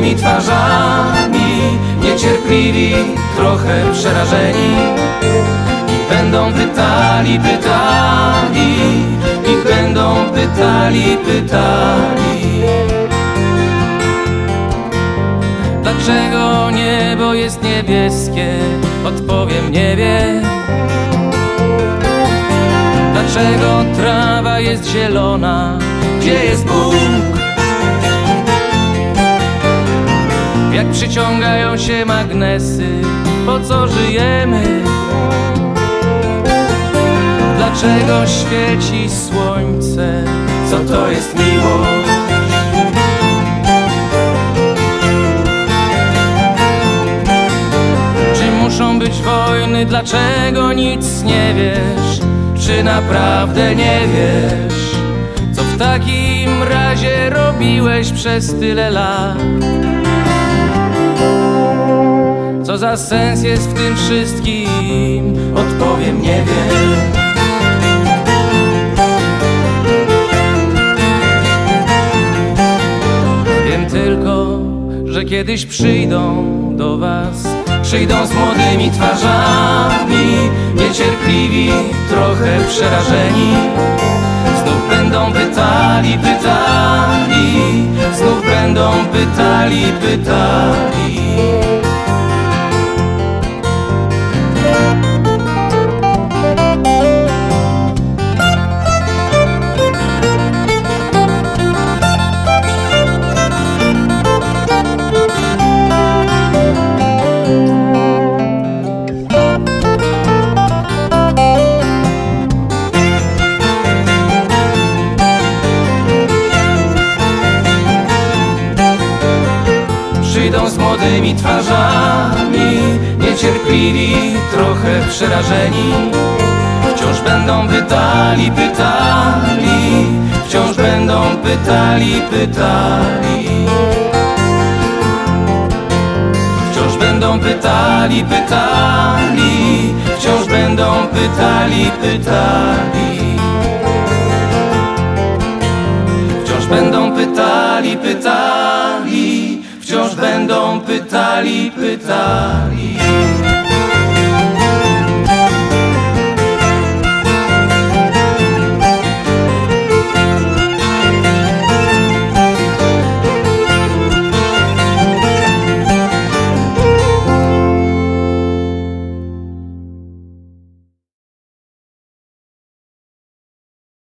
twarzami Niecierpliwi, trochę przerażeni I będą pytali, pytali I będą pytali, pytali Dlaczego niebo jest niebieskie? Odpowiem nie wiem Dlaczego trawa jest zielona? Gdzie jest Bóg? Jak przyciągają się magnesy, po co żyjemy? Dlaczego świeci słońce? Co to jest miłość? Czy muszą być wojny? Dlaczego nic nie wiesz? Czy naprawdę nie wiesz? Co w takim razie robiłeś przez tyle lat? Za sens jest w tym wszystkim? Odpowiem nie wiem. Wiem tylko, że kiedyś przyjdą do was. Przyjdą z młodymi twarzami Niecierpliwi, trochę przerażeni. Znów będą pytali, pytali. Znów będą pytali, pytali Przyjdą z młodymi twarzami Niecierpliwi, trochę przerażeni. Wciąż będą pytali, pytali Wciąż będą pytali, pytali. Wciąż będą pytali, pytali Wciąż będą pytali, pytali. Wciąż będą pytali, pytali Wciąż będą pytali, pytali